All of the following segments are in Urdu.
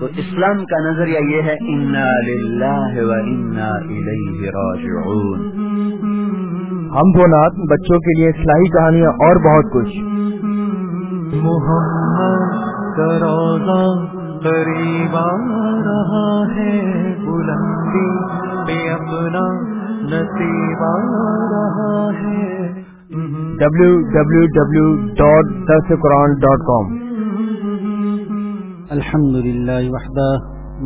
تو اسلام کا نظریہ یہ ہے انا للہ و انا الیہ راجعون ہم دو نات بچوں کے لیے اصلاحی کہانیاں اور بہت کچھ۔ محمد کا روزہ قریب آ رہا ہے بلندی پہ اپنا نصیب آ رہا ہے۔ ڈبلو الحمد لله وحده،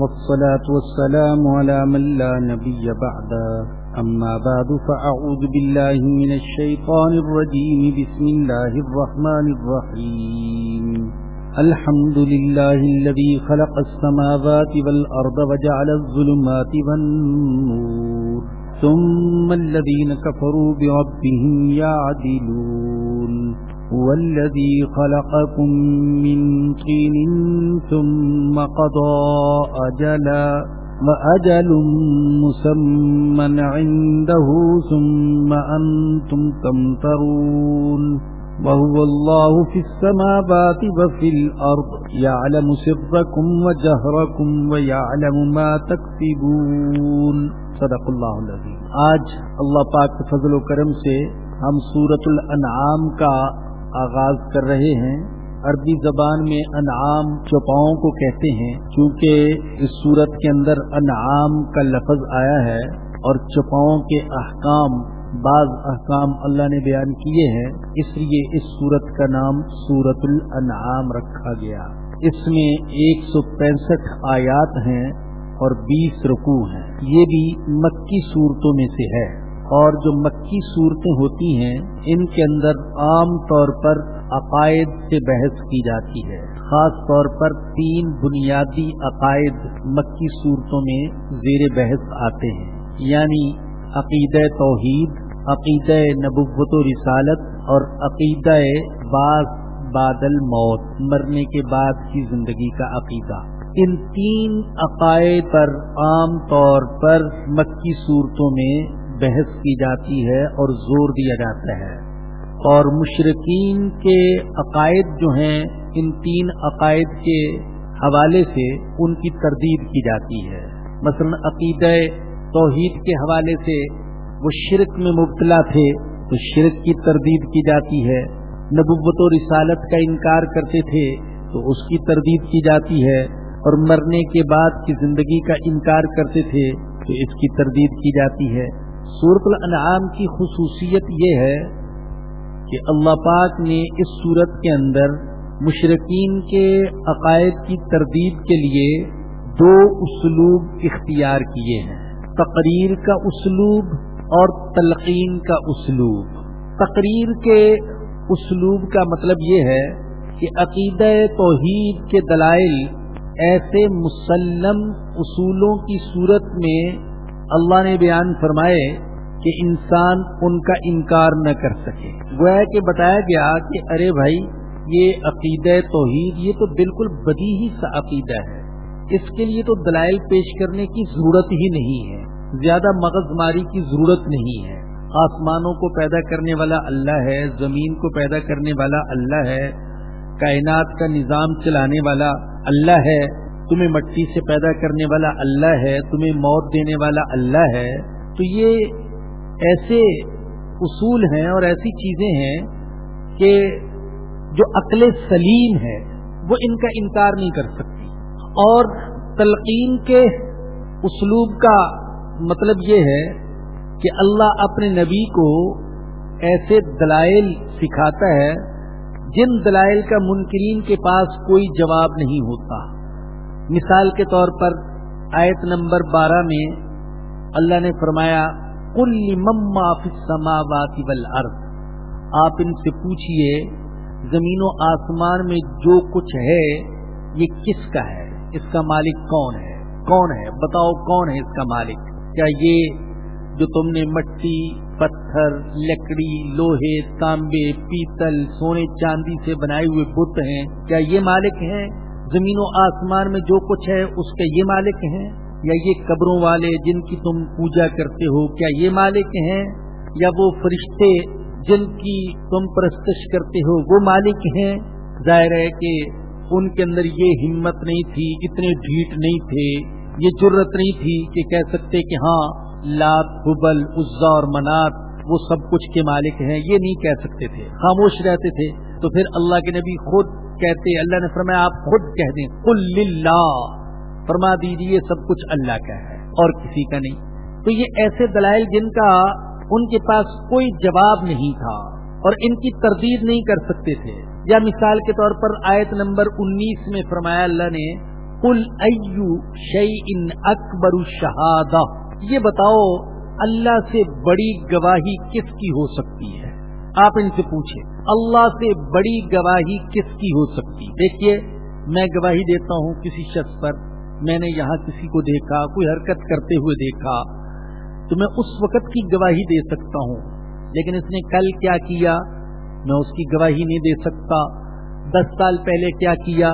والصلاة والسلام على من لا نبي بعده. أما بعد، فأعوذ بالله من الشيطان الرجيم. بسم الله الرحمن الرحيم. الحمد لله الذي خلق السماوات والأرض وجعل الظلمات والنور. ثم الذين كفروا بربهم يعدلون. هو الذي خلقكم من طين ثم قضى أجلا وأجل مسمى عنده ثم أنتم تمترون وهو الله في السماوات وفي الأرض يعلم سركم وجهركم ويعلم ما تكسبون. صدق اللہ العظیم آج اللہ پاک فضل و کرم سے ہم سورت الانعام کا آغاز کر رہے ہیں۔ عربی زبان میں انعام چوپاؤں کو کہتے ہیں کیونکہ اس صورت کے اندر انعام کا لفظ آیا ہے اور چوپاؤں کے احکام، بعض احکام اللہ نے بیان کیے ہیں۔ اس لیے اس صورت کا نام سورت الانعام رکھا گیا۔ اس میں ایک سو پینسٹھ آیات ہیں اور بیس رکوع ہیں۔ یہ بھی مکی صورتوں میں سے ہے۔ اور جو مکی صورتیں ہوتی ہیں، ان کے اندر عام طور پر عقائد سے بحث کی جاتی ہے۔ خاص طور پر تین بنیادی عقائد مکی صورتوں میں زیر بحث آتے ہیں۔ یعنی عقید توحید عقید نبوت و رسالت اور عقیدہ بعض بادل موت مرنے کے بعد کی زندگی کا عقیدہ۔ ان تین عقائد پر عام طور پر مکی صورتوں میں بحث کی جاتی ہے اور زور دیا جاتا ہے۔ اور مشرقین کے عقائد جو ہیں، ان تین عقائد کے حوالے سے ان کی تردید کی جاتی ہے۔ مثلا عقید توحید کے حوالے سے وہ شرک میں مبتلا تھے تو شرک کی تردید کی جاتی ہے۔ نبوت و رسالت کا انکار کرتے تھے تو اس کی تردید کی جاتی ہے۔ اور مرنے کے بعد کی زندگی کا انکار کرتے تھے تو اس کی تردید کی جاتی ہے۔ صورت الانعام کی خصوصیت یہ ہے کہ اللہ پاک نے اس صورت کے اندر مشرقین کے عقائد کی تردید کے لیے دو اسلوب اختیار کیے ہیں۔ تقریر کا اسلوب اور تلقین کا اسلوب۔ تقریر کے اسلوب کا مطلب یہ ہے کہ عقیدہ توحید کے دلائل ایسے مسلم اصولوں کی صورت میں اللہ نے بیان فرمائے کہ انسان ان کا انکار نہ کر سکے۔ گویا کہ بتایا گیا کہ ارے بھائی، یہ عقیدہ توحید، یہ تو بالکل بدی ہی سا عقیدہ ہے۔ اس کے لیے تو دلائل پیش کرنے کی ضرورت ہی نہیں ہے۔ زیادہ مغز ماری کی ضرورت نہیں ہے۔ آسمانوں کو پیدا کرنے والا اللہ ہے، زمین کو پیدا کرنے والا اللہ ہے، کائنات کا نظام چلانے والا اللہ ہے۔ تمہیں مٹی سے پیدا کرنے والا اللہ ہے، تمہیں موت دینے والا اللہ ہے۔ تو یہ ایسے اصول ہیں اور ایسی چیزیں ہیں کہ جو عقل سلیم ہے، وہ ان کا انکار نہیں کر سکتی۔ اور تلقین کے اسلوب کا مطلب یہ ہے کہ اللہ اپنے نبی کو ایسے دلائل سکھاتا ہے جن دلائل کا منکرین کے پاس کوئی جواب نہیں ہوتا۔ مثال کے طور پر آیت نمبر بارہ میں اللہ نے فرمایا کل مما سماوات والارض آپ ان سے پوچھئے، زمین و آسمان میں جو کچھ ہے، یہ کس کا ہے؟ اس کا مالک کون ہے؟ کون ہے؟ بتاؤ کون ہے اس کا مالک؟ کیا یہ جو تم نے مٹی، پتھر، لکڑی، لوہے، تانبے، پیتل، سونے، چاندی سے بنائے ہوئے بت ہیں، کیا یہ مالک ہیں؟ زمین و آسمان میں جو کچھ ہے، اس کے یہ مالک ہیں۔ یا یہ قبروں والے جن کی تم پوجا کرتے ہو، کیا یہ مالک ہیں؟ یا وہ فرشتے جن کی تم پرستش کرتے ہو، وہ مالک ہیں؟ ظاہر ہے کہ ان کے اندر یہ ہمت نہیں تھی، اتنے ڈھیٹ نہیں تھے، یہ ضرورت نہیں تھی کہ کہہ سکتے کہ ہاں لات حبل عزا اور منات، وہ سب کچھ کے مالک ہیں۔ یہ نہیں کہہ سکتے تھے، خاموش رہتے تھے۔ تو پھر اللہ کے نبی خود کہتے اللہ نے فرمایا، آپ خود کہہ دیں کل فرما دیجیے سب کچھ اللہ کا ہے اور کسی کا نہیں۔ تو یہ ایسے دلائل جن کا ان کے پاس کوئی جواب نہیں تھا اور ان کی تردید نہیں کر سکتے تھے۔ یا مثال کے طور پر آیت نمبر انیس میں فرمایا، اللہ نے کل ایو شعی ان اکبر شہادہ یہ بتاؤ، اللہ سے بڑی گواہی کس کی ہو سکتی ہے؟ آپ ان سے پوچھیں۔ اللہ سے بڑی گواہی کس کی ہو سکتی؟ دیکھیے، میں گواہی دیتا ہوں کسی شخص پر، میں نے یہاں کسی کو دیکھا، کوئی حرکت کرتے ہوئے دیکھا، تو میں اس وقت کی گواہی دے سکتا ہوں۔ لیکن اس نے کل کیا کیا؟ میں اس کی گواہی نہیں دے سکتا۔ دس سال پہلے کیا کیا؟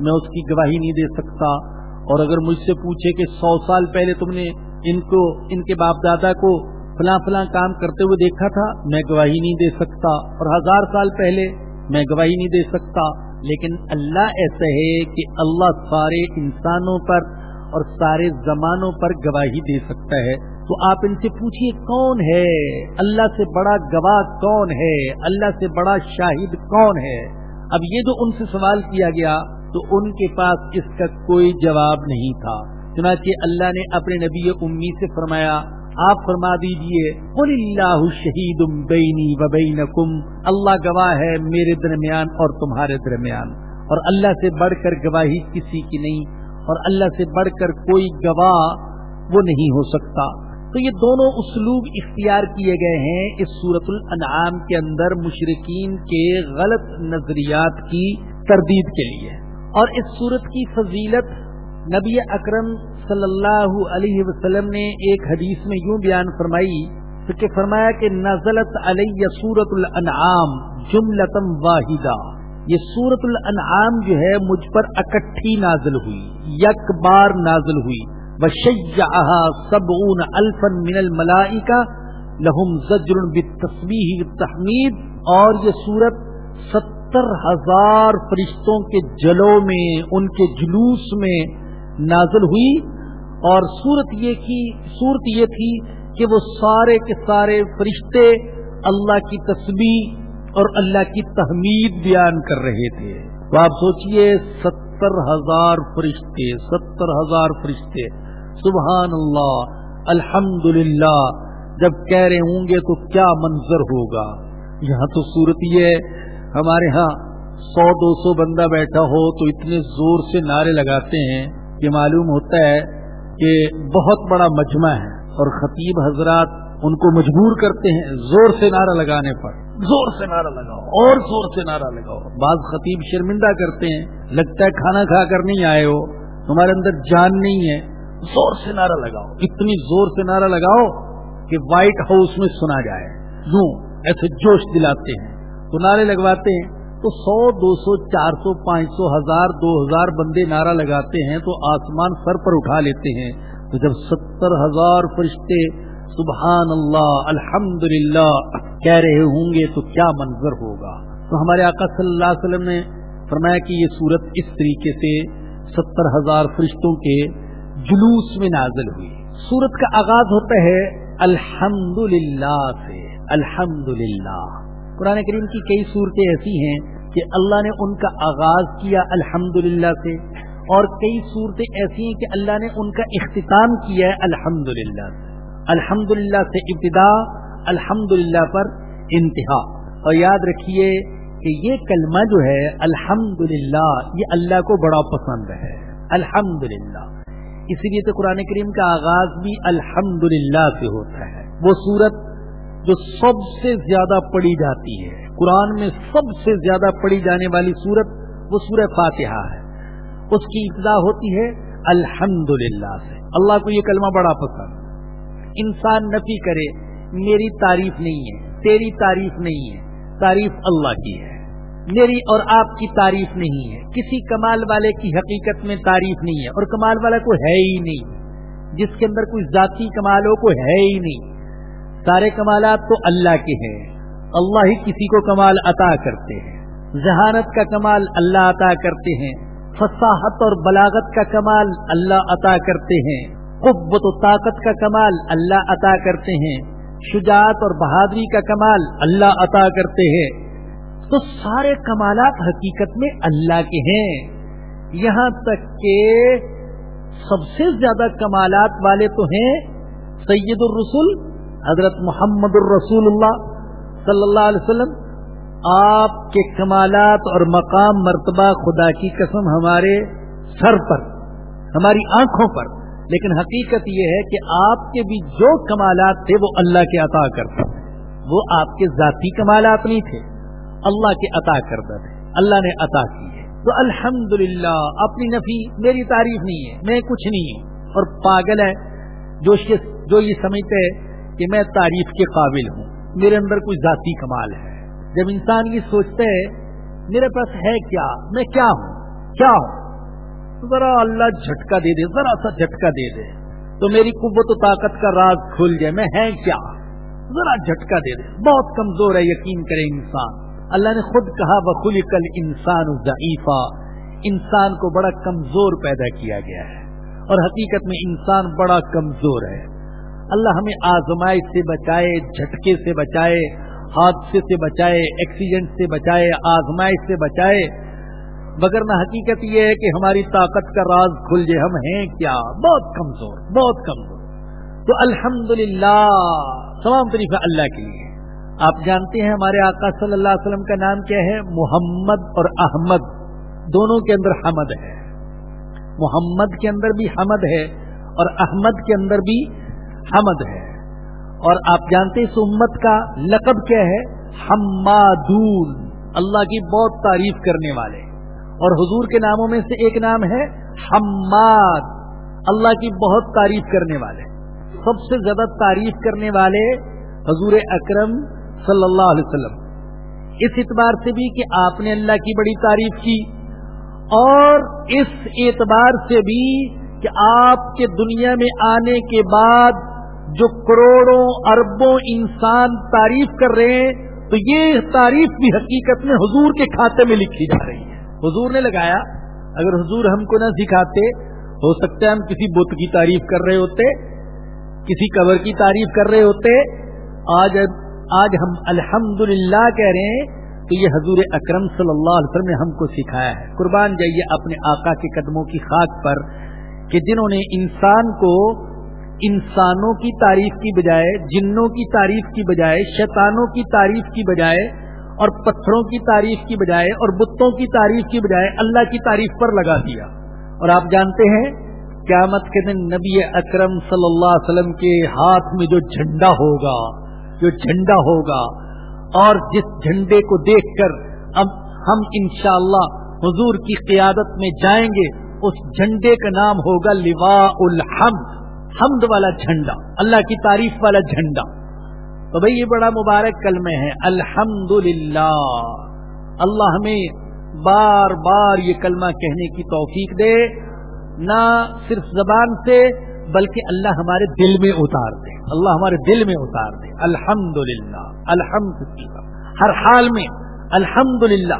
میں اس کی گواہی نہیں دے سکتا۔ اور اگر مجھ سے پوچھے کہ سو سال پہلے تم نے ان کو، ان کے باپ دادا کو فلاں فلاں کام کرتے ہوئے دیکھا تھا، میں گواہی نہیں دے سکتا۔ اور ہزار سال پہلے میں گواہی نہیں دے سکتا۔ لیکن اللہ ایسا ہے کہ اللہ سارے انسانوں پر اور سارے زمانوں پر گواہی دے سکتا ہے۔ تو آپ ان سے پوچھیے کون ہے؟ اللہ سے بڑا گواہ کون ہے؟ اللہ سے بڑا شاہد کون ہے؟ اب یہ جو ان سے سوال کیا گیا، تو ان کے پاس اس کا کوئی جواب نہیں تھا۔ چنانچہ اللہ نے اپنے نبی امی سے فرمایا آپ فرما دیجیے، قل اللہ شہید بینی و بینکم اللہ گواہ ہے میرے درمیان اور تمہارے درمیان۔ اور اللہ سے بڑھ کر گواہی کسی کی نہیں، اور اللہ سے بڑھ کر کوئی گواہ وہ نہیں ہو سکتا۔ تو یہ دونوں اسلوب اختیار کیے گئے ہیں اس صورت الانعام کے اندر مشرقین کے غلط نظریات کی تردید کے لیے۔ اور اس صورت کی فضیلت نبی اکرم صلی اللہ علیہ وسلم نے ایک حدیث میں یوں بیان فرمائی کہ فرمایا کہ نزلت علیہ سورت الانعام جملتم واحدہ۔ یہ سورت الانعام جو ہے مجھ پر اکٹھی نازل ہوئی، یک بار نازل ہوئی۔ سبعون الفا من الملائکہ لہم زجر بالتسبیح تحمید اور یہ سورت ستر ہزار فرشتوں کے جلوں میں، ان کے جلوس میں نازل ہوئی اور صورت یہ کی صورت یہ تھی کہ وہ سارے کے سارے فرشتے اللہ کی تسبیح اور اللہ کی تحمید بیان کر رہے تھے۔ تو آپ سوچئے، ستر ہزار فرشتے، ستر ہزار فرشتے۔ سبحان اللہ الحمد جب کہہ رہے ہوں گے تو کیا منظر ہوگا؟ یہاں تو صورت یہ ہمارے ہاں سو دو سو بندہ بیٹھا ہو تو اتنے زور سے نعرے لگاتے ہیں۔ یہ معلوم ہوتا ہے کہ بہت بڑا مجمع ہے اور خطیب حضرات ان کو مجبور کرتے ہیں زور سے نعرہ لگانے پر۔ زور سے نعرہ لگاؤ اور زور سے نعرہ لگاؤ۔ بعض خطیب شرمندہ کرتے ہیں لگتا ہے کھانا کھا کر نہیں آئے ہو تمہارے اندر جان نہیں ہے۔ زور سے نعرہ لگاؤ۔ اتنی زور سے نعرہ لگاؤ کہ وائٹ ہاؤس میں سنا جائے۔ یوں ایسے جوش دلاتے ہیں۔ تو نعرے لگواتے ہیں۔ تو سو، دو سو، چار سو، پانچ سو، ہزار، دو ہزار بندے نعرہ لگاتے ہیں تو آسمان سر پر اٹھا لیتے ہیں۔ تو جب ستر ہزار فرشتے سبحان اللہ الحمد کہہ رہے ہوں گے تو کیا منظر ہوگا؟ تو ہمارے آقا صلی اللہ علیہ وسلم نے فرمایا کہ یہ صورت اس طریقے سے ستر ہزار فرشتوں کے جلوس میں نازل ہوئی۔ سورت کا آغاز ہوتا ہے الحمد سے الحمد للہ قرآن کریم کی کئی صورتیں ایسی ہیں کہ اللہ نے ان کا آغاز کیا الحمد سے، اور کئی صورتیں ایسی ہیں کہ اللہ نے ان کا اختتام کیا ہے الحمد للہ الحمد للہ سے ابتدا الحمد للہ پر انتہا۔ اور یاد رکھیے کہ یہ کلمہ جو ہے الحمد للہ یہ اللہ کو بڑا پسند ہے۔ الحمد للہ اسی لیے تو قرآن کریم کا آغاز بھی الحمد سے ہوتا ہے۔ وہ صورت جو سب سے زیادہ پڑھی جاتی ہے۔ قرآن میں سب سے زیادہ پڑھی جانے والی صورت وہ سورہ فاتحہ ہے۔ اس کی ابتدا ہوتی ہے الحمد سے۔ اللہ کو یہ کلمہ بڑا پسند۔ انسان نفی کرے، میری تعریف نہیں ہے، تیری تعریف نہیں ہے، تعریف اللہ کی ہے۔ میری اور آپ کی تعریف نہیں ہے۔ کسی کمال والے کی حقیقت میں تعریف نہیں ہے، اور کمال والا کو ہے ہی نہیں۔ جس کے اندر کوئی ذاتی کمال ہو کو ہے ہی نہیں۔ سارے کمالات تو اللہ کے ہیں۔ اللہ ہی کسی کو کمال عطا کرتے ہیں۔ ذہانت کا کمال اللہ عطا کرتے ہیں۔ فصاحت اور بلاغت کا کمال اللہ عطا کرتے ہیں۔ قبت و طاقت کا کمال اللہ عطا کرتے ہیں۔ شجاعت اور بہادری کا کمال اللہ عطا کرتے ہیں۔ تو سارے کمالات حقیقت میں اللہ کے ہیں۔ یہاں تک کہ سب سے زیادہ کمالات والے تو ہیں سید الرسول حضرت محمد الرسول اللہ صلی اللہ علیہ وسلم، آپ کے کمالات اور مقام مرتبہ خدا کی قسم ہمارے سر پر، ہماری آنکھوں پر۔ لیکن حقیقت یہ ہے کہ آپ کے بھی جو کمالات تھے وہ اللہ کے عطا کرتا وہ آپ کے ذاتی کمالات نہیں تھے۔ اللہ کے عطا کرتا تھے۔ اللہ نے عطا کی ہے۔ تو الحمد اپنی نفی، میری تعریف نہیں ہے، میں کچھ نہیں ہوں۔ اور پاگل ہے، جو جو یہ سمجھتے کہ میں تعریف کے قابل ہوں۔ میرے اندر کوئی ذاتی کمال ہے۔ جب انسان یہ سوچتے ہے، میرے پاس ہے کیا؟ میں کیا ہوں؟ کیا ہوں؟ ذرا اللہ جھٹکا دے دے، ذرا سا جھٹکا دے دے۔ تو میری قوت و طاقت کا راز کھل جائے، میں ہے کیا؟ ذرا جھٹکا دے دے۔ بہت کمزور ہے، یقین کرے انسان۔ اللہ نے خود کہا بخل کل انسان ضعیفہ انسان کو بڑا کمزور پیدا کیا گیا ہے۔ اور حقیقت میں انسان بڑا کمزور ہے۔ اللہ ہمیں آزمائش سے بچائے، جھٹکے سے بچائے، حادثے سے بچائے ایکسیڈنٹ سے بچائے، آزمائش سے بچائے۔ مگر نہ حقیقت یہ ہے کہ ہماری طاقت کا راز کھل جائے، ہم ہیں کیا؟ بہت کمزور بہت کمزور۔ تو الحمد للہ تمام طریقہ اللہ کے لیے۔ آپ جانتے ہیں ہمارے آقا صلی اللہ علیہ وسلم کا نام کیا ہے؟ محمد اور احمد۔ دونوں کے اندر حمد ہے۔ محمد کے اندر بھی حمد ہے اور احمد کے اندر بھی حمد ہے۔ اور آپ جانتے اس امت کا لقب کیا ہے؟ حمادون، اللہ کی بہت تعریف کرنے والے۔ اور حضور کے ناموں میں سے ایک نام ہے حماد، اللہ کی بہت تعریف کرنے والے۔ سب سے زیادہ تعریف کرنے والے حضور اکرم صلی اللہ علیہ وسلم۔ اس اعتبار سے بھی کہ آپ نے اللہ کی بڑی تعریف کی۔ اور اس اعتبار سے بھی کہ آپ کے دنیا میں آنے کے بعد جو کروڑوں اربوں انسان تعریف کر رہے ہیں، تو یہ تعریف بھی حقیقت میں حضور کے کھاتے میں لکھی جا رہی ہے۔ حضور نے لگایا، اگر حضور ہم کو نہ سکھاتے، ہو سکتا ہے ہم کسی بت کی تعریف کر رہے ہوتے، کسی قبر کی تعریف کر رہے ہوتے۔ آج آج ہم الحمد کہہ رہے ہیں، تو یہ حضور اکرم صلی اللہ علیہ وسلم نے ہم کو سکھایا ہے۔ قربان جائیے اپنے آقا کے قدموں کی خاک پر کہ جنہوں نے انسان کو انسانوں کی تعریف کی بجائے، جنوں کی تعریف کی بجائے، شیطانوں کی تعریف کی بجائے، اور پتھروں کی تعریف کی بجائے، اور بتوں کی تعریف کی بجائے اللہ کی تعریف پر لگا دیا۔ اور آپ جانتے ہیں، قیامت کے دن نبی اکرم صلی اللہ علیہ وسلم کے ہاتھ میں جو جھنڈا ہوگا، جو جھنڈا ہوگا، اور جس جھنڈے کو دیکھ کر اب ہم انشاءاللہ حضور کی قیادت میں جائیں گے، اس جھنڈے کا نام ہوگا لوا الحمد۔ حمد والا جھنڈا، اللہ کی تعریف والا جھنڈا۔ تو بھائی یہ بڑا مبارک کلمہ ہے الحمد اللہ ہمیں بار بار یہ کلمہ کہنے کی توفیق دے، نہ صرف زبان سے، بلکہ اللہ ہمارے دل میں اتار دے۔ اللہ ہمارے دل میں اتار دے۔ الحمد للہ الحمد ہر حال میں الحمد للہ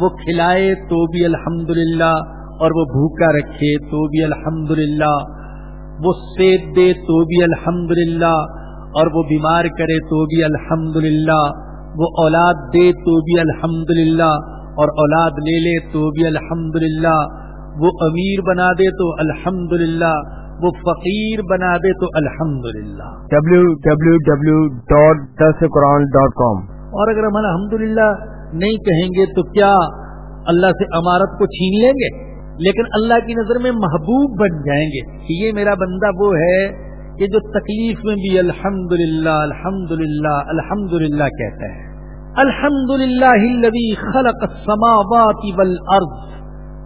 وہ کھلائے تو بھی الحمد للہ اور وہ بھوکا رکھے تو بھی الحمد للہ وہ سیب دے تو بھی الحمد اور وہ بیمار کرے تو بھی الحمد وہ اولاد دے تو بھی الحمد اور اولاد لے لے تو بھی الحمد وہ امیر بنا دے تو الحمد وہ فقیر بنا دے تو الحمد للہ اور اگر ہم الحمد نہیں کہیں گے تو کیا اللہ سے امارت کو چھین لیں گے؟ لیکن اللہ کی نظر میں محبوب بن جائیں گے کہ یہ میرا بندہ وہ ہے کہ جو تکلیف میں بھی الحمد للہ الحمد للہ الحمد للہ کہتا ہے۔ الحمد للہ خلق السماوات والارض۔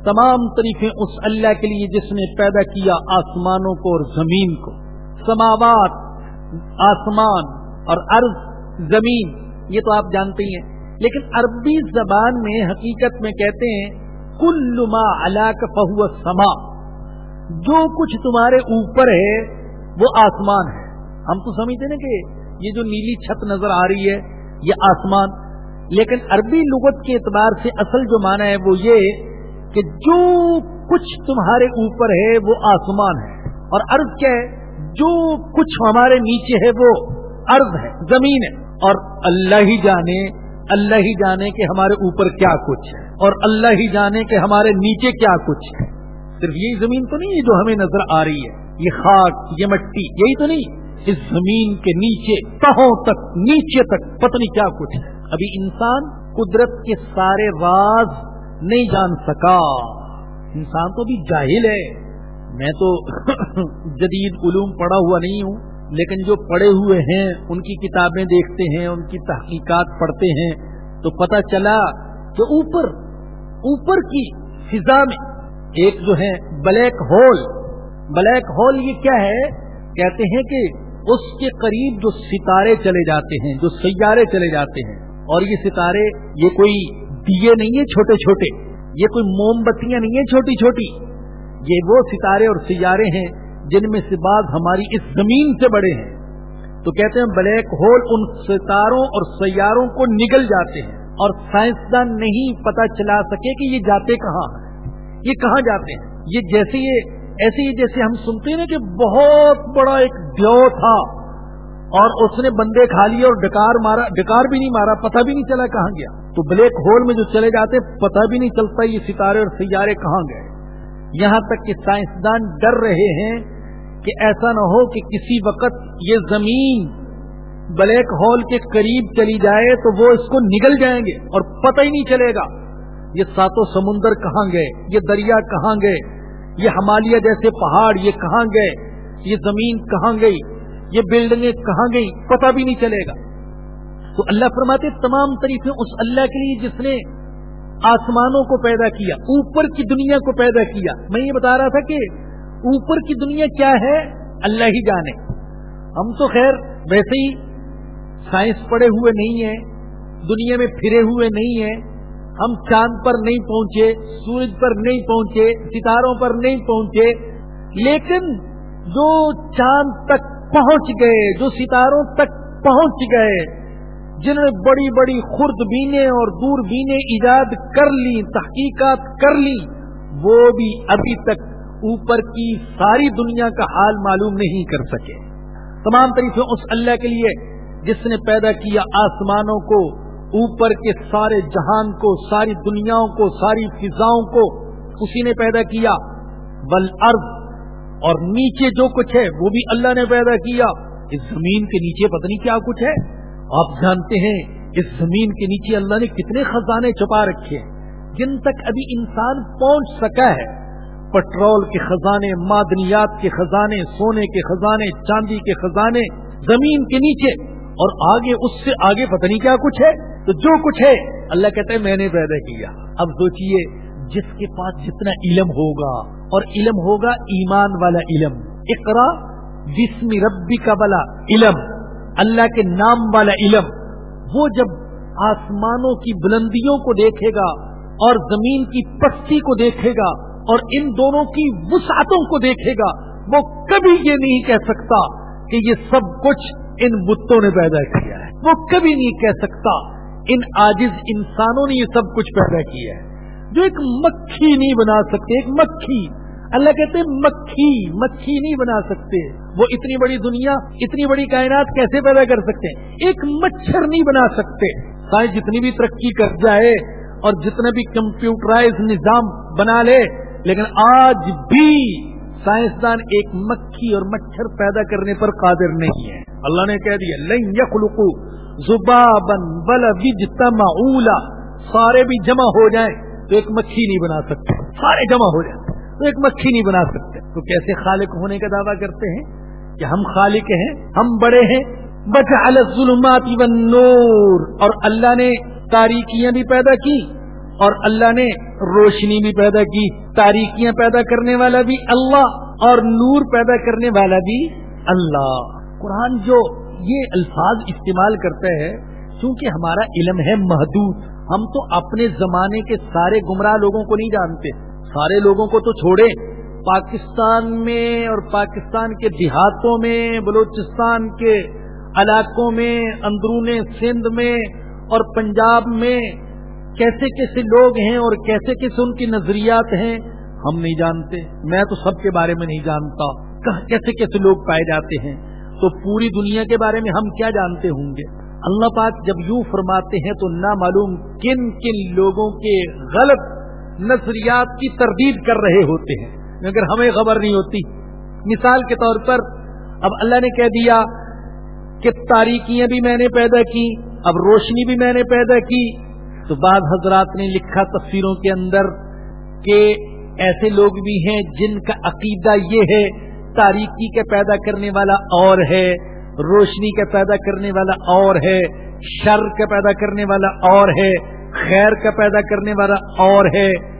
تمام طریقے اس اللہ کے لیے جس نے پیدا کیا آسمانوں کو اور زمین کو۔ سماوات، آسمان اور ارض، زمین، یہ تو آپ جانتے ہی ہیں۔ لیکن عربی زبان میں حقیقت میں کہتے ہیں کل ما علاق فہو سما جو کچھ تمہارے اوپر ہے، وہ آسمان ہے۔ ہم تو سمجھتے نا کہ یہ جو نیلی چھت نظر آ رہی ہے، یہ آسمان۔ لیکن عربی لغت کے اعتبار سے اصل جو مانا ہے وہ یہ کہ جو کچھ تمہارے اوپر ہے، وہ آسمان ہے۔ اور عرض کیا ہے؟ جو کچھ ہمارے نیچے ہے، وہ عرض ہے، زمین ہے۔ اور اللہ ہی جانے، اللہ ہی جانے کہ ہمارے اوپر کیا کچھ ہے۔ اور اللہ ہی جانے کہ ہمارے نیچے کیا کچھ ہے۔ صرف یہی زمین تو نہیں ہے جو ہمیں نظر آ رہی ہے۔ یہ خاک، یہ مٹی، یہی تو نہیں۔ اس زمین کے نیچے، تہوں تک، نیچے تک پتنی کیا کچھ ہے۔ ابھی انسان قدرت کے سارے راز نہیں جان سکا۔ انسان تو بھی جاہل ہے۔ میں تو جدید علوم پڑا ہوا نہیں ہوں، لیکن جو پڑھے ہوئے ہیں، ان کی کتابیں دیکھتے ہیں، ان کی تحقیقات پڑھتے ہیں، تو پتہ چلا کہ اوپر اوپر کی فضا میں ایک جو ہے بلیک ہول بلیک ہول یہ کیا ہے؟ کہتے ہیں کہ اس کے قریب جو ستارے چلے جاتے ہیں، جو سیارے چلے جاتے ہیں، اور یہ ستارے یہ کوئی دیے نہیں ہے چھوٹے چھوٹے، یہ کوئی موم بتیاں نہیں ہیں چھوٹی چھوٹی، یہ وہ ستارے اور سیارے ہیں جن میں سے بعض ہماری اس زمین سے بڑے ہیں۔ تو کہتے ہیں بلیک ہول ان ستاروں اور سیاروں کو نگل جاتے ہیں۔ اور سائنسدان نہیں پتا چلا سکے کہ یہ جاتے کہاں یہ کہاں جاتے ہیں؟ یہ جیسے یہ ایسے ہی جیسے ہم سنتے ہیں نا کہ بہت بڑا ایک دیو تھا اور اس نے بندے کھا لیے اور ڈکار مارا ڈکار بھی نہیں مارا، پتہ بھی نہیں چلا کہاں گیا۔ تو بلیک ہول میں جو چلے جاتے، پتہ بھی نہیں چلتا یہ ستارے اور سیارے کہاں گئے۔ یہاں تک کہ سائنسدان ڈر رہے ہیں کہ ایسا نہ ہو کہ کسی وقت یہ زمین بلیک ہال کے قریب چلی جائے تو وہ اس کو نگل جائیں گے اور پتہ ہی نہیں چلے گا۔ یہ ساتوں سمندر کہاں گئے؟ یہ دریا کہاں گئے؟ یہ ہمالیہ جیسے پہاڑ، یہ کہاں گئے؟ یہ زمین کہاں گئی؟ یہ بلڈنگیں کہاں گئی پتہ بھی نہیں چلے گا۔ تو اللہ فرماتے تمام طریقے اس اللہ کے لیے جس نے آسمانوں کو پیدا کیا، اوپر کی دنیا کو پیدا کیا۔ میں یہ بتا رہا تھا کہ اوپر کی دنیا کیا ہے؟ اللہ ہی جانے۔ ہم تو خیر ویسے ہی سائنس پڑھے ہوئے نہیں ہیں، دنیا میں پھرے ہوئے نہیں ہیں، ہم چاند پر نہیں پہنچے، سورج پر نہیں پہنچے، ستاروں پر نہیں پہنچے، لیکن جو چاند تک پہنچ گئے، جو ستاروں تک پہنچ گئے، جنہوں نے بڑی بڑی خرد بینے اور دور بینے ایجاد کر لی، تحقیقات کر لی، وہ بھی ابھی تک اوپر کی ساری دنیا کا حال معلوم نہیں کر سکے۔ تمام طریقے اس اللہ کے لیے جس نے پیدا کیا آسمانوں کو، اوپر کے سارے جہان کو، ساری دنیاؤں کو، ساری فضاؤں کو، اسی نے پیدا کیا۔ بل ارض، اور نیچے جو کچھ ہے، وہ بھی اللہ نے پیدا کیا۔ اس زمین کے نیچے پتہ نہیں کیا کچھ ہے۔ آپ جانتے ہیں، اس زمین کے نیچے اللہ نے کتنے خزانے چھپا رکھے ہیں۔ جن تک ابھی انسان پہنچ سکا ہے۔ پٹرول کے خزانے، معدنیات کے خزانے، سونے کے خزانے، چاندی کے خزانے، زمین کے نیچے۔ اور آگے اس سے آگے پتہ نہیں کیا کچھ ہے، تو جو کچھ ہے، اللہ کہتے ہیں میں نے پیدا کیا۔ اب سوچیے جس کے پاس جتنا علم ہوگا، اور علم ہوگا ایمان والا علم۔ اقرا جسم ربی کا بلا علم۔ اللہ کے نام والا علم۔ وہ جب آسمانوں کی بلندیوں کو دیکھے گا، اور زمین کی پستی کو دیکھے گا، اور ان دونوں کی وسعتوں کو دیکھے گا، وہ کبھی یہ نہیں کہہ سکتا کہ یہ سب کچھ ان بتوں نے پیدا کیا ہے۔ وہ کبھی نہیں کہہ سکتا ان آجز انسانوں نے یہ سب کچھ پیدا کیا ہے۔ جو ایک مکھی نہیں بنا سکتے، ایک مکھی۔ اللہ کہتے مکھی مکھی نہیں بنا سکتے۔ وہ اتنی بڑی دنیا، اتنی بڑی کائنات کیسے پیدا کر سکتے ہیں؟ ایک مچھر نہیں بنا سکتے۔ سائنس جتنی بھی ترقی کر جائے اور جتنا بھی کمپیوٹرائز نظام بنا لے، لیکن آج بھی سائنسدان ایک مکھی اور مچھر پیدا کرنے پر قادر نہیں ہے اللہ نے کہہ دیا، لن یخلقو زبابن بل وجتما اولا سارے بھی جمع ہو جائیں تو ایک مکھی نہیں بنا سکتے۔ سارے جمع ہو جائیں تو ایک مکھی نہیں بنا سکتے۔ تو کیسے خالق ہونے کا دعویٰ کرتے ہیں؟ کہ ہم خالق ہیں، ہم بڑے ہیں۔ بچ الظلمات والنور۔ اور اللہ نے تاریکیاں بھی پیدا کی اور اللہ نے روشنی بھی پیدا کی۔ تاریکیاں پیدا کرنے والا بھی اللہ اور نور پیدا کرنے والا بھی اللہ۔ قرآن جو یہ الفاظ استعمال کرتا ہے چونکہ ہمارا علم ہے محدود، ہم تو اپنے زمانے کے سارے گمراہ لوگوں کو نہیں جانتے۔ سارے لوگوں کو تو چھوڑے پاکستان میں اور پاکستان کے دیہاتوں میں، بلوچستان کے علاقوں میں اندرون سندھ میں اور پنجاب میں کیسے کیسے لوگ ہیں اور کیسے کیسے ان کی نظریات ہیں، ہم نہیں جانتے۔ میں تو سب کے بارے میں نہیں جانتا۔ کیسے کیسے لوگ پائے جاتے ہیں۔ تو پوری دنیا کے بارے میں ہم کیا جانتے ہوں گے؟ اللہ پاک جب یوں فرماتے ہیں تو نہ معلوم کن کن لوگوں کے غلط نظریات کی تردید کر رہے ہوتے ہیں۔ مگر ہمیں خبر نہیں ہوتی۔ مثال کے طور پر اب اللہ نے کہہ دیا کہ تاریکیاں بھی میں نے پیدا کی، اب روشنی بھی میں نے پیدا کی۔ تو بعض حضرات نے لکھا تصویروں کے اندر کہ ایسے لوگ بھی ہیں جن کا عقیدہ یہ ہے تاریکی کے پیدا کرنے والا اور ہے، روشنی کا پیدا کرنے والا اور ہے، شر کا پیدا کرنے والا اور ہے، خیر کا پیدا کرنے والا اور ہے۔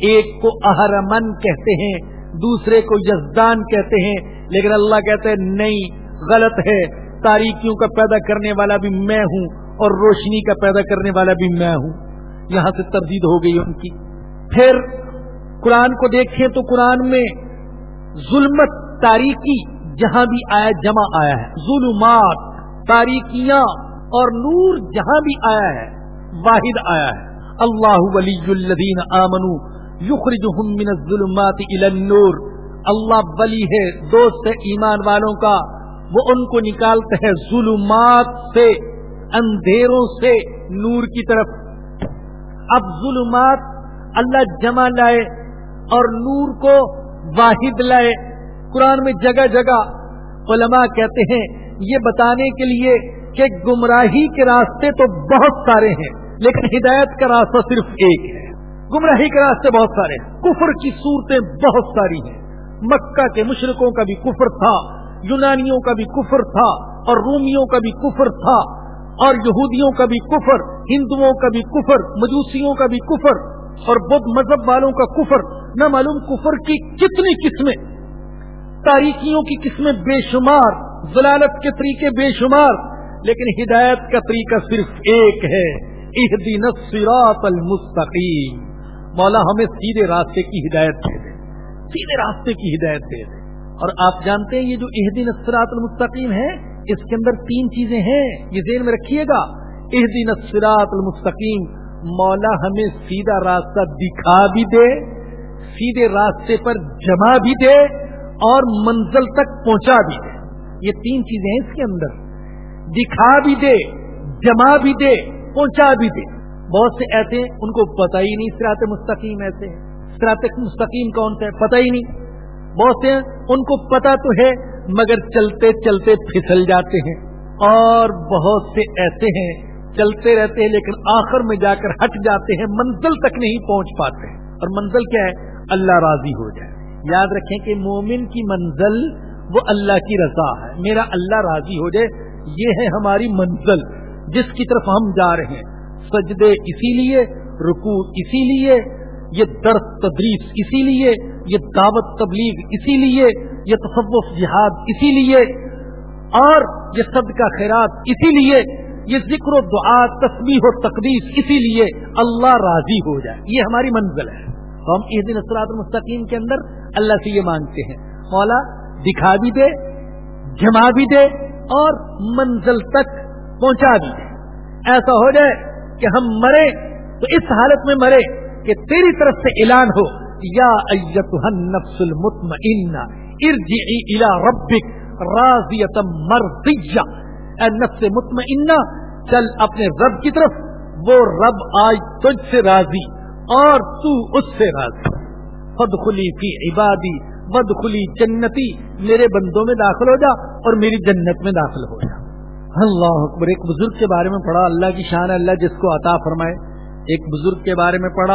ایک کو اہرمن کہتے ہیں، دوسرے کو یزدان کہتے ہیں۔ لیکن اللہ کہتے ہیں، نہیں، غلط ہے۔ تاریکیوں کا پیدا کرنے والا بھی میں ہوں اور روشنی کا پیدا کرنے والا بھی میں ہوں۔ یہاں سے تردید ہو گئی ان کی۔ پھر قرآن کو دیکھیں تو قرآن میں ظلمت تاریکی جہاں بھی آیا جمع آیا ہے۔ ظلمات، تاریکیاں اور نور جہاں بھی آیا ہے، واحد آیا ہے۔ اللہ ولی الذین آمنو یخرجہم من الظلمات الى النور۔ اللہ ولی ہے، دوست ہے ایمان والوں کا۔ وہ ان کو نکالتے ہیں ظلمات سے، اندھیروں سے نور کی طرف۔ اب ظلمات اللہ جمع لائے اور نور کو واحد لائے۔ قرآن میں جگہ جگہ علماء کہتے ہیں، یہ بتانے کے لیے کہ گمراہی کے راستے تو بہت سارے ہیں، لیکن ہدایت کا راستہ صرف ایک ہے۔ گمراہی کے راستے بہت سارے ہیں۔ کفر کی صورتیں بہت ساری ہیں۔ مکہ کے مشرقوں کا بھی کفر تھا، یونانیوں کا بھی کفر تھا، اور رومیوں کا بھی کفر تھا، اور یہودیوں کا بھی کفر، ہندوؤں کا بھی کفر، مجوسیوں کا بھی کفر، اور بدھ مذہب والوں کا کفر۔ نہ معلوم کفر کی کتنی قسمیں تاریخیوں کی قسمیں بے شمار، ضلالت کے طریقے بے شمار، لیکن ہدایت کا طریقہ صرف ایک ہے المستقیم۔ مولا ہمیں سیدھے راستے کی ہدایت دے دے۔ سیدھے راستے کی ہدایت دے دے۔ اور آپ جانتے ہیں یہ جو دن اسرات المستقیم ہے، اس کے اندر تین چیزیں ہیں، یہ ذہن میں رکھیے گا۔ دن اسرات المستقیم، مولا ہمیں سیدھا راستہ دکھا بھی دے، سیدھے راستے پر جمع بھی دے اور منزل تک پہنچا بھی دے۔ یہ تین چیزیں ہیں اس کے اندر۔ دکھا بھی دے، جما بھی دے، پہنچا بھی دے۔ بہت سے ایسے ہیں، ان کو پتہ ہی نہیں سرات مستقیم ایسے سرات مستقیم کون سے پتہ ہی نہیں۔ بہت سے ان کو پتا تو ہے، مگر چلتے چلتے پھسل جاتے ہیں۔ اور بہت سے ایسے ہیں، چلتے رہتے ہیں، لیکن آخر میں جا کر ہٹ جاتے ہیں، منزل تک نہیں پہنچ پاتے۔ اور منزل کیا ہے؟ اللہ راضی ہو جائے۔ یاد رکھیں کہ مومن کی منزل وہ اللہ کی رضا ہے۔ میرا اللہ راضی ہو جائے، یہ ہے ہماری منزل جس کی طرف ہم جا رہے ہیں۔ سجدے اسی لیے رکو اسی لیے، یہ درس تدریس اسی لیے، یہ دعوت تبلیغ اسی لیے، یہ تصوف جہاد اسی لیے، اور یہ سب کا خیرات اسی لیے، یہ ذکر و دعا تصویر و تقدیس اسی لیے اللہ راضی ہو جائے۔ یہ ہماری منزل ہے۔ تو ہم اس دن اسرات المستقیم کے اندر اللہ سے یہ مانگتے ہیں۔ مولا، دکھا بھی دے، جما بھی دے اور منزل تک پہنچا بھی دے۔ ایسا ہو جائے کہ ہم مرے تو اس حالت میں مرے کہ تیری طرف سے اعلان ہو، یا نفس المطمئنہ، ارجعی الى ربک راضیت مرضیہ۔ اے نفس مطمئنہ، چل اپنے رب کی طرف، وہ رب آج تجھ سے راضی۔ اور تو اس سے راضی۔ خود خلی کی عبادی بد خلی جنتی میرے بندوں میں داخل ہو جا اور میری جنت میں داخل ہو جا۔ اللہ اکبر، ایک بزرگ کے بارے میں پڑھا۔ اللہ کی شان اللہ جس کو عطا فرمائے۔ ایک بزرگ کے بارے میں پڑھا۔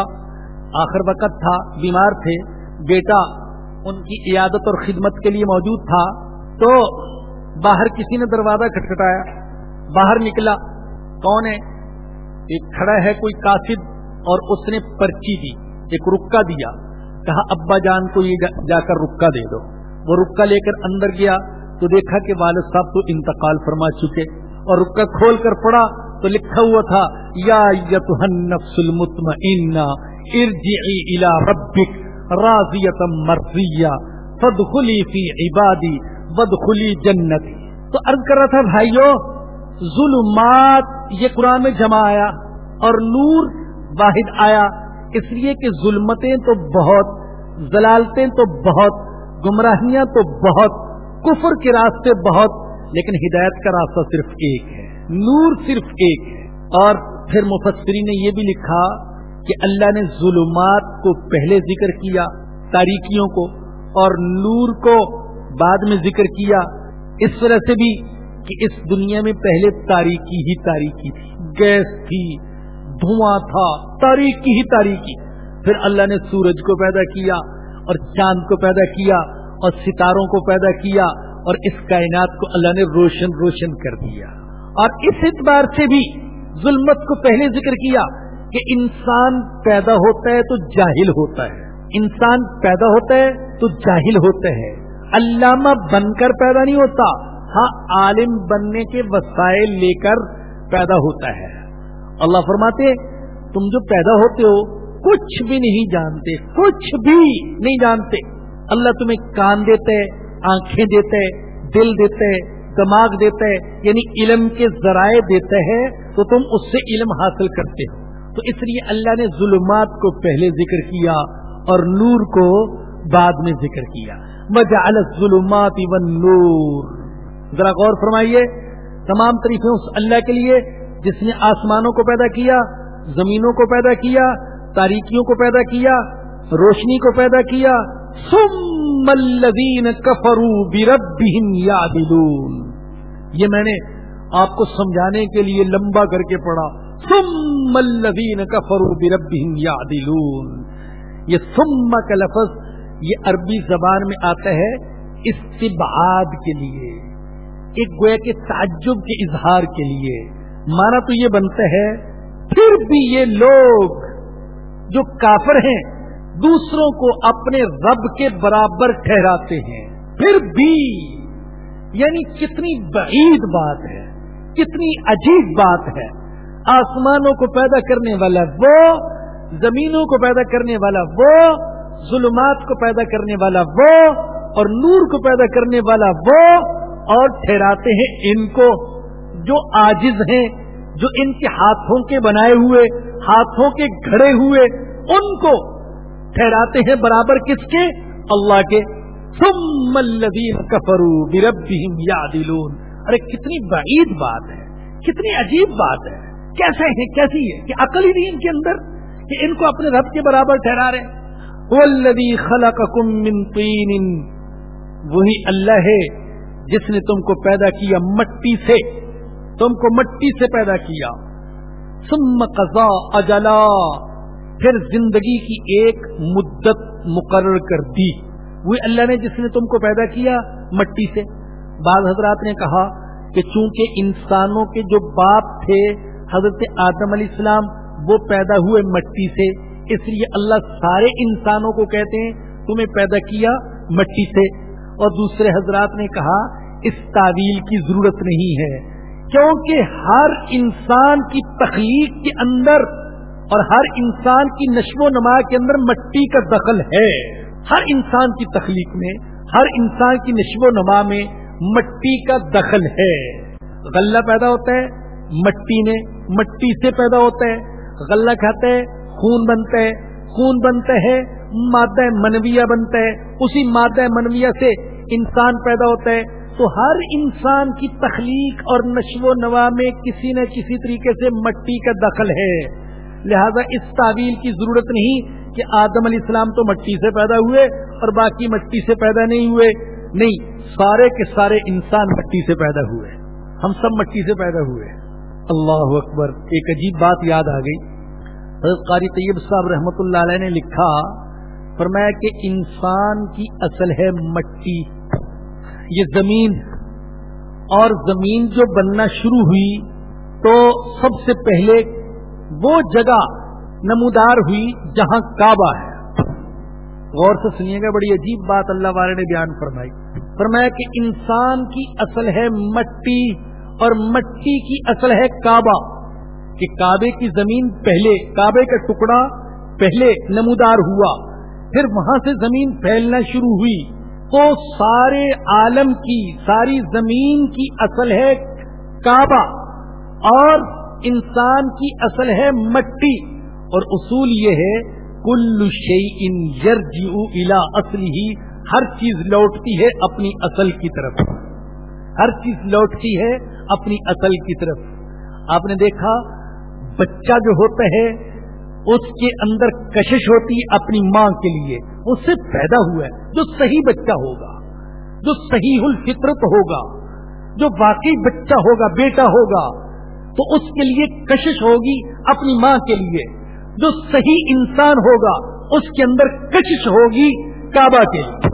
آخر وقت تھا، بیمار تھے۔ بیٹا ان کی عیادت اور خدمت کے لیے موجود تھا۔ تو باہر کسی نے دروازہ کھٹکھٹایا۔ باہر نکلا۔ کون ہے؟ ایک کھڑا ہے، کوئی کاسب اور اس نے پرچی دی، ایک رکا دیا۔ کہا، ابا جان کو یہ جا کر رکا دے دو۔ وہ رکا لے کر اندر گیا تو دیکھا کہ والد صاحب تو انتقال فرما چکے۔ اور رکا کھول کر پڑا تو لکھا ہوا تھا، یا النفس المطمئنہ، ارجعی الى ربک راضیتا مرضیہ فدخلی فی عبادی ودخلی جنتی۔ تو عرض کر رہا تھا، بھائیو، ظلمات، یہ قرآن میں جمع آیا اور نور واحد آیا۔ اس لیے کہ ظلمتیں تو بہت، ضلالتیں تو بہت، گمراہیاں تو بہت، کفر کے راستے بہت، لیکن ہدایت کا راستہ صرف ایک ہے، نور صرف ایک ہے۔ اور پھر مفسری نے یہ بھی لکھا کہ اللہ نے ظلمات کو پہلے ذکر کیا، تاریکیوں کو، اور نور کو بعد میں ذکر کیا۔ اس طرح سے بھی کہ اس دنیا میں پہلے تاریخی ہی تاریخی تھی، گیس تھی دھواں تھا تاریخی ہی تاریخی پھر اللہ نے سورج کو پیدا کیا اور چاند کو پیدا کیا اور ستاروں کو پیدا کیا اور اس کائنات کو اللہ نے روشن روشن کر دیا۔ اور اس اعتبار سے بھی ظلمت کو پہلے ذکر کیا کہ انسان پیدا ہوتا ہے تو جاہل ہوتا ہے۔ انسان پیدا ہوتا ہے تو جاہل ہوتا ہے۔ علامہ بن کر پیدا نہیں ہوتا ہاں عالم بننے کے وسائل لے کر پیدا ہوتا ہے۔ اللہ فرماتے، تم جو پیدا ہوتے ہو، کچھ بھی نہیں جانتے، کچھ بھی نہیں جانتے۔ اللہ تمہیں کان دیتے آنکھیں دیتے دل دیتے دماغ دیتے یعنی علم کے ذرائع دیتے ہیں تو تم اس سے علم حاصل کرتے ہو۔ تو اس لیے اللہ نے ظلمات کو پہلے ذکر کیا اور نور کو بعد میں ذکر کیا۔ وجعل الظلمات والنور۔ ذرا غور فرمائیے، تمام طریقے اس اللہ کے لیے جس نے آسمانوں کو پیدا کیا، زمینوں کو پیدا کیا، تاریکیوں کو پیدا کیا، روشنی کو پیدا کیا، ثم الذین کفروا بربهم یعدلون۔ یہ میں نے آپ کو سمجھانے کے لیے لمبا کر کے پڑھا۔ ثم الذین کفروا بربهم یعدلون۔ یہ ثم کا لفظ یہ عربی زبان میں آتا ہے استبعاد کے لیے، ایک گویا کے تعجب کے اظہار کے لیے۔ مانا تو یہ بنتا ہے، پھر بھی یہ لوگ جو کافر ہیں، دوسروں کو اپنے رب کے برابر ٹھہراتے ہیں۔ پھر بھی یعنی کتنی بعید بات ہے، کتنی عجیب بات ہے۔ آسمانوں کو پیدا کرنے والا وہ، زمینوں کو پیدا کرنے والا وہ، ظلمات کو پیدا کرنے والا وہ، اور نور کو پیدا کرنے والا وہ، اور ٹھہراتے ہیں ان کو۔ جو آجز ہیں، جو ان کے ہاتھوں کے بنائے ہوئے، ہاتھوں کے گھڑے ہوئے، ان کو ٹھہراتے ہیں برابر کس کے؟ اللہ کے۔ ثم الذین کفروا بربهم یعدلون ارے، کتنی بعید بات ہے، کتنی عجیب بات ہے۔ کیسے ہیں، کیسی ہے کہ عقل ہی نہیں ان کے اندر کہ ان کو اپنے رب کے برابر ٹھہرا رہے۔ والذی خلقکم من طین وہی اللہ ہے جس نے تم کو پیدا کیا مٹی سے۔ تم کو مٹی سے پیدا کیا۔ ثم قضا اجلا۔ پھر زندگی کی ایک مدت مقرر کر دی۔ وہ اللہ نے جس نے تم کو پیدا کیا مٹی سے۔ بعض حضرات نے کہا کہ چونکہ انسانوں کے جو باپ تھے، حضرت آدم علیہ السلام، وہ پیدا ہوئے مٹی سے، اس لیے اللہ سارے انسانوں کو کہتے ہیں، تمہیں پیدا کیا مٹی سے۔ اور دوسرے حضرات نے کہا، اس تعویل کی ضرورت نہیں ہے۔ کیونکہ ہر انسان کی تخلیق کے اندر اور ہر انسان کی نشو و نما کے اندر مٹی کا دخل ہے۔ ہر انسان کی تخلیق میں، ہر انسان کی نشو و نما میں مٹی کا دخل ہے۔ غلہ پیدا ہوتا ہے، مٹی میں مٹی سے پیدا ہوتا ہے۔ غلہ کھاتا ہے، خون بنتا ہے۔ خون بنتا ہے، مادہ منویہ بنتا ہے۔ اسی مادہ منویہ سے انسان پیدا ہوتا ہے۔ تو ہر انسان کی تخلیق اور نشو و نوا میں کسی نہ کسی طریقے سے مٹی کا دخل ہے۔ لہذا اس تعویل کی ضرورت نہیں کہ آدم علیہ السلام تو مٹی سے پیدا ہوئے اور باقی مٹی سے پیدا نہیں ہوئے۔ نہیں، سارے کے سارے انسان مٹی سے پیدا ہوئے۔ ہم سب مٹی سے پیدا ہوئے۔ اللہ اکبر، ایک عجیب بات یاد آ گئی۔ حضرت قاری طیب صاحب رحمت اللہ علیہ نے لکھا، فرمایا کہ انسان کی اصل ہے مٹی۔ یہ زمین اور زمین جو بننا شروع ہوئی تو سب سے پہلے وہ جگہ نمودار ہوئی جہاں کعبہ ہے۔ غور سے سنیے گا، بڑی عجیب بات اللہ والے نے بیان فرمائی۔ فرمایا کہ انسان کی اصل ہے مٹی اور مٹی کی اصل ہے کعبہ۔ کہ کعبے کی زمین پہلے، کعبے کا ٹکڑا پہلے نمودار ہوا، پھر وہاں سے زمین پھیلنا شروع ہوئی۔ تو سارے عالم کی، ساری زمین کی اصل ہے کعبہ اور انسان کی اصل ہے مٹی۔ اور اصول یہ ہے، کل شی ان الا اصلی ہی ہر چیز لوٹتی ہے اپنی اصل کی طرف۔ ہر چیز لوٹتی ہے اپنی اصل کی طرف۔ آپ نے دیکھا، بچہ جو ہوتا ہے، اس کے اندر کشش ہوتی ہے اپنی ماں کے لیے۔ اس سے پیدا ہوا ہے، جو صحیح بچہ ہوگا، جو صحیح الفطرت ہوگا، جو واقعی بچہ ہوگا، بیٹا ہوگا، تو اس کے لیے کشش ہوگی اپنی ماں کے لیے۔ جو صحیح انسان ہوگا، اس کے اندر کشش ہوگی کعبہ کے لیے۔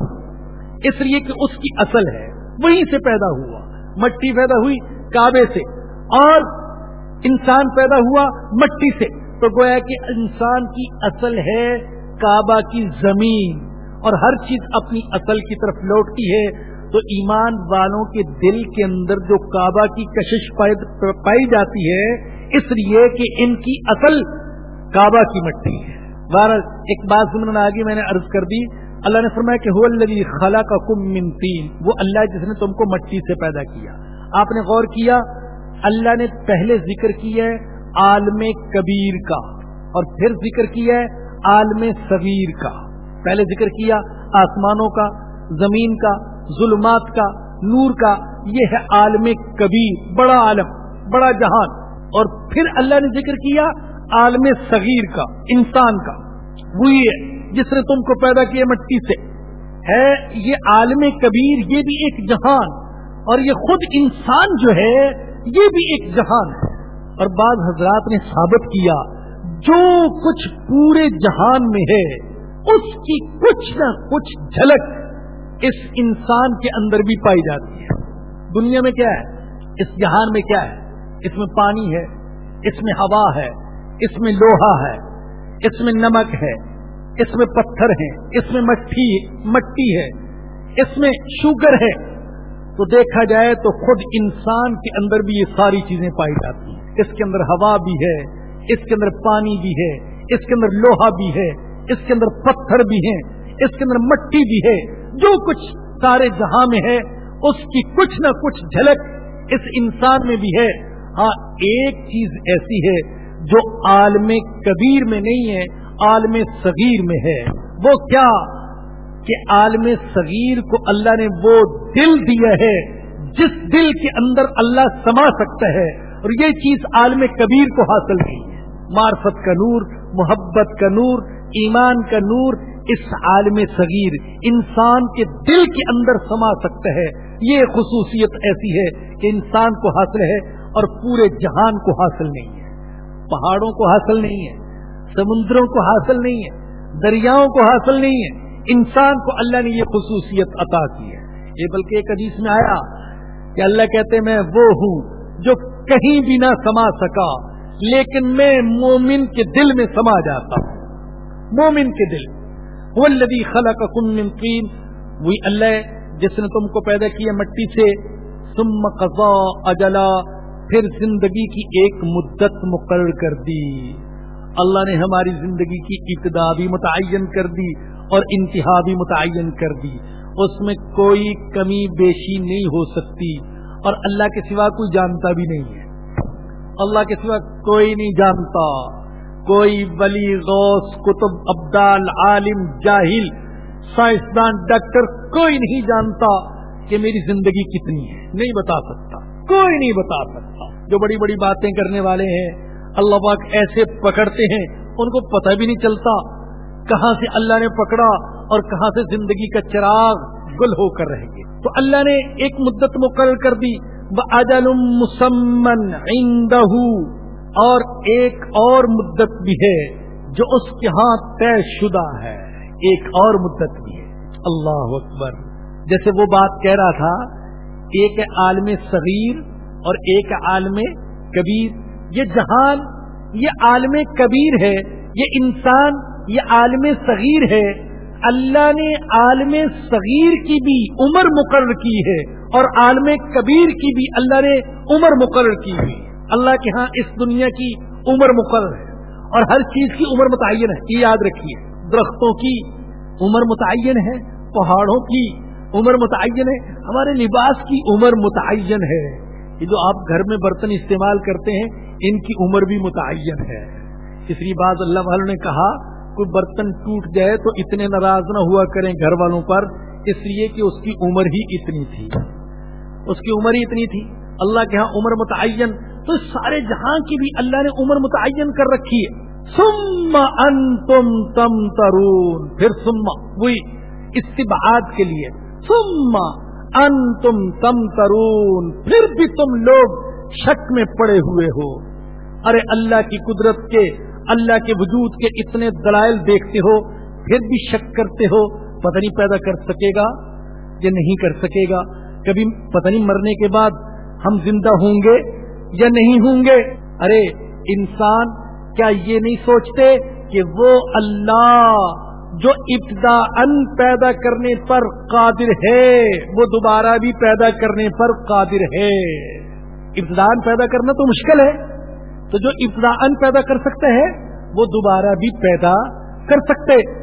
اس لیے کہ اس کی اصل ہے، وہیں سے پیدا ہوا۔ مٹی پیدا ہوئی کعبے سے، اور انسان پیدا ہوا مٹی سے۔ تو گویا کہ انسان کی اصل ہے کعبہ کی زمین اور ہر چیز اپنی اصل کی طرف لوٹتی ہے، تو ایمان والوں کے دل کے اندر جو کعبہ کی کشش پائی جاتی ہے، اس لیے کہ ان کی اصل کعبہ کی مٹی ہے۔ بارہ ایک بات سننے آگے میں نے عرض کر دی۔ اللہ نے فرمایا کہ الذي خلا من تین۔ وہ اللہ جس نے تم کو مٹی سے پیدا کیا۔ آپ نے غور کیا، اللہ نے پہلے ذکر کیا ہے عالم کبیر کا، اور پھر ذکر کیا ہے عالم صغیر کا۔ پہلے ذکر کیا، آسمانوں کا، زمین کا، ظلمات کا، نور کا۔ یہ ہے عالم کبیر، بڑا عالم، بڑا جہان۔ اور پھر اللہ نے ذکر کیا عالم صغیر کا، انسان کا۔ وہی ہے جس نے تم کو پیدا کیا مٹی سے۔ ہے، یہ عالم کبیر، یہ بھی ایک جہان۔ اور یہ خود انسان جو ہے، یہ بھی ایک جہان۔ ہے اور بعض حضرات نے ثابت کیا جو کچھ پورے جہان میں ہے، اس کی کچھ نہ کچھ جھلک اس انسان کے اندر بھی پائی جاتی ہے۔ دنیا میں کیا ہے؟ اس جہان میں کیا ہے؟ اس میں پانی ہے، اس میں ہوا ہے، اس میں لوہا ہے، اس میں نمک ہے، اس میں پتھر ہیں، اس میں مٹی مٹی ہے، اس میں شوگر ہے۔ تو دیکھا جائے تو خود انسان کے اندر بھی یہ ساری چیزیں پائی جاتی ہیں۔ اس کے اندر ہوا بھی ہے اس کے اندر پانی بھی ہے، اس کے اندر لوہا بھی ہے، اس کے اندر پتھر بھی ہیں، اس کے اندر مٹی بھی ہے۔ جو کچھ سارے جہاں میں ہے، اس کی کچھ نہ کچھ جھلک اس انسان میں بھی ہے۔ ہاں ایک چیز ایسی ہے جو عالم کبیر میں نہیں ہے، عالم صغیر میں ہے۔ وہ کیا؟ کہ عالم صغیر کو اللہ نے وہ دل دیا ہے جس دل کے اندر اللہ سما سکتا ہے۔ اور یہ چیز عالم کبیر کو حاصل کی۔ ہے معرفت کا نور، محبت کا نور، ایمان کا نور اس عالم صغیر، انسان کے دل کے اندر سما سکتا ہے۔ یہ خصوصیت ایسی ہے کہ انسان کو حاصل ہے اور پورے جہان کو حاصل نہیں ہے۔ پہاڑوں کو حاصل نہیں ہے، سمندروں کو حاصل نہیں ہے، دریاؤں کو حاصل نہیں ہے۔ انسان کو اللہ نے یہ خصوصیت عطا کی ہے۔ یہ بلکہ ایک حدیث میں آیا کہ اللہ کہتے میں وہ ہوں جو کہیں بھی نہ سما سکا۔ لیکن میں مومن کے دل میں سما جاتا ہوں۔ مومن کے دل۔ وہ لدی خلا کا کن نمکین وہی اللہ جس نے تم کو پیدا کیا مٹی سے۔ سم قضا اجلا۔ پھر زندگی کی ایک مدت مقرر کر دی۔ اللہ نے ہماری زندگی کی ابتدا بھی متعین کر دی اور انتہا بھی متعین کر دی۔ اس میں کوئی کمی بیشی نہیں ہو سکتی اور اللہ کے سوا کوئی جانتا بھی نہیں ہے۔ اللہ کے سوا کوئی نہیں جانتا۔ کوئی ولی، غوث کتب ابدال، عالم، جاہل، سائنسدان، ڈاکٹر کوئی نہیں جانتا کہ میری زندگی کتنی ہے۔ نہیں بتا سکتا۔ کوئی نہیں بتا سکتا۔ جو بڑی بڑی باتیں کرنے والے ہیں، اللہ پاک ایسے پکڑتے ہیں، ان کو پتہ بھی نہیں چلتا کہاں سے اللہ نے پکڑا اور کہاں سے زندگی کا چراغ گل ہو کر رہے گے تو اللہ نے ایک مدت مقرر کر دی۔ اجل مسمن اور ایک اور مدت بھی ہے جو اس کے ہاں طے شدہ ہے۔ ایک اور مدت بھی ہے۔ اللہ اکبر۔ جیسے وہ بات کہہ رہا تھا، ایک عالم صغیر اور ایک عالم کبیر۔ یہ جہان، یہ عالم کبیر ہے، یہ انسان، یہ عالم صغیر ہے۔ اللہ نے عالم صغیر کی بھی عمر مقرر کی ہے اور عالم کبیر کی بھی اللہ نے عمر مقرر کی ہے۔ اللہ کے ہاں اس دنیا کی عمر مقرر ہے۔ اور ہر چیز کی عمر متعین ہے۔ یہ یاد رکھیے، درختوں کی عمر متعین ہے، پہاڑوں کی عمر متعین ہے، ہمارے لباس کی عمر متعین ہے۔ یہ جو آپ گھر میں برتن استعمال کرتے ہیں، ان کی عمر بھی متعین ہے۔ تیسری بات اللہ والوں نے کہا کوئی برتن ٹوٹ جائے تو اتنے ناراض نہ ہوا کریں گھر والوں پر، اس لیے کہ اس کی عمر ہی اتنی تھی۔ اس کی عمر ہی اتنی تھی۔ اللہ کے ہاں عمر متعین۔ تو سارے جہاں کی بھی اللہ نے عمر متعین کر رکھی ہے۔ سم انتم تم ترون پھر سما وہی استبعاد کے لیے۔ سما انتم تم ترون پھر بھی تم لوگ شک میں پڑے ہوئے ہو۔ ارے اللہ کی قدرت کے اللہ کے وجود کے اتنے دلائل دیکھتے ہو، پھر بھی شک کرتے ہو، پتہ نہیں پیدا کر سکے گا یا نہیں کر سکے گا۔ کبھی پتہ نہیں مرنے کے بعد ہم زندہ ہوں گے یا نہیں ہوں گے۔ ارے، انسان کیا یہ نہیں سوچتے کہ وہ اللہ جو ابتدا ان پیدا کرنے پر قادر ہے، وہ دوبارہ بھی پیدا کرنے پر قادر ہے۔ ابتدا پیدا کرنا تو مشکل ہے۔ تو جو ابتدا پیدا کر سکتے ہیں، وہ دوبارہ بھی پیدا کر سکتے۔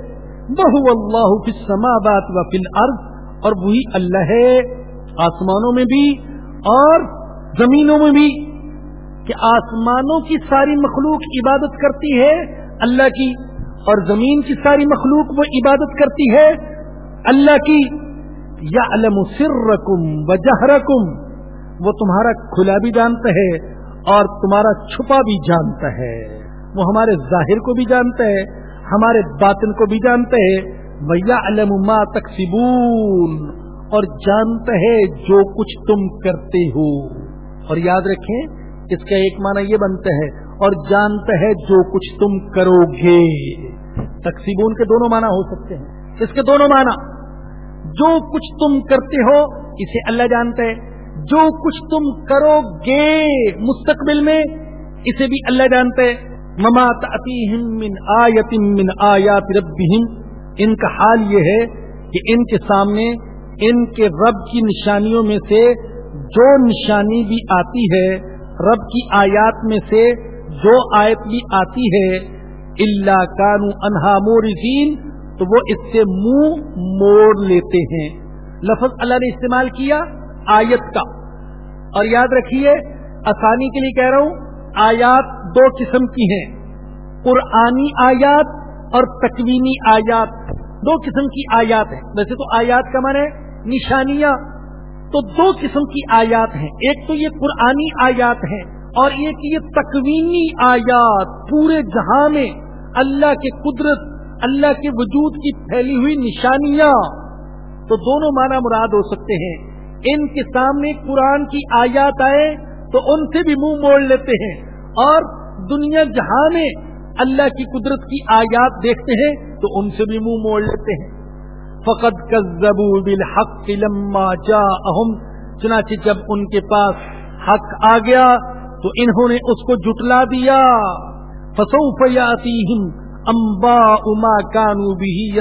بہو اللہ سما بات و فل ارض اور وہی اللہ ہے آسمانوں میں بھی اور زمینوں میں بھی۔ کہ آسمانوں کی ساری مخلوق عبادت کرتی ہے، اللہ کی۔ اور زمین کی ساری مخلوق وہ عبادت کرتی ہے، اللہ کی۔ یا علم سر رقم و وہ تمہارا کھلا بھی جانتا ہے۔ اور تمہارا چھپا بھی جانتا ہے۔ وہ ہمارے ظاہر کو بھی جانتا ہے، ہمارے باطن کو بھی جانتا ہے۔ بھیا علم ما تقسیبون اور جانتا ہے جو کچھ تم کرتے ہو۔ اور یاد رکھیں، اس کا ایک معنی یہ بنتا ہے، اور جانتا ہے جو کچھ تم کرو گے۔ تقسیبون کے دونوں معنی ہو سکتے ہیں۔ اس کے دونوں معنی، جو کچھ تم کرتے ہو، اسے اللہ جانتا ہے۔ جو کچھ تم کرو گے مستقبل میں، اسے بھی اللہ جانتے مما من آیت من آیات ربہم ان کا حال یہ ہے کہ ان کے سامنے، ان کے رب کی نشانیوں میں سے جو نشانی بھی آتی ہے، رب کی آیات میں سے جو آیت بھی آتی ہے اللہ کانو انہا مورزین تو وہ اس سے منہ موڑ لیتے ہیں۔ لفظ اللہ نے استعمال کیا آیت کا۔ اور یاد رکھیے، آسانی کے لیے کہہ رہا ہوں، آیات دو قسم کی ہیں۔ قرآنی آیات اور تکوینی آیات۔ دو قسم کی آیات ہیں۔ ویسے تو آیات کا من ہے نشانیاں۔ تو دو قسم کی آیات ہیں۔ ایک تو یہ قرآنی آیات ہیں اور ایک یہ تکوینی آیات۔ پورے جہاں میں اللہ کے قدرت، اللہ کے وجود کی پھیلی ہوئی نشانیاں۔ تو دونوں معنی مراد ہو سکتے ہیں۔ ان کے سامنے قرآن کی آیات آئے تو ان سے بھی منہ موڑ لیتے ہیں اور دنیا جہاں میں اللہ کی قدرت کی آیات دیکھتے ہیں تو ان سے بھی منہ موڑ لیتے ہیں۔ فقط کزبو بالحق لما جا اہم چنانچہ جب ان کے پاس حق آ گیا تو انہوں نے اس کو جٹلا دیا۔ فسوف یاتیہم امبا اما کانو بھی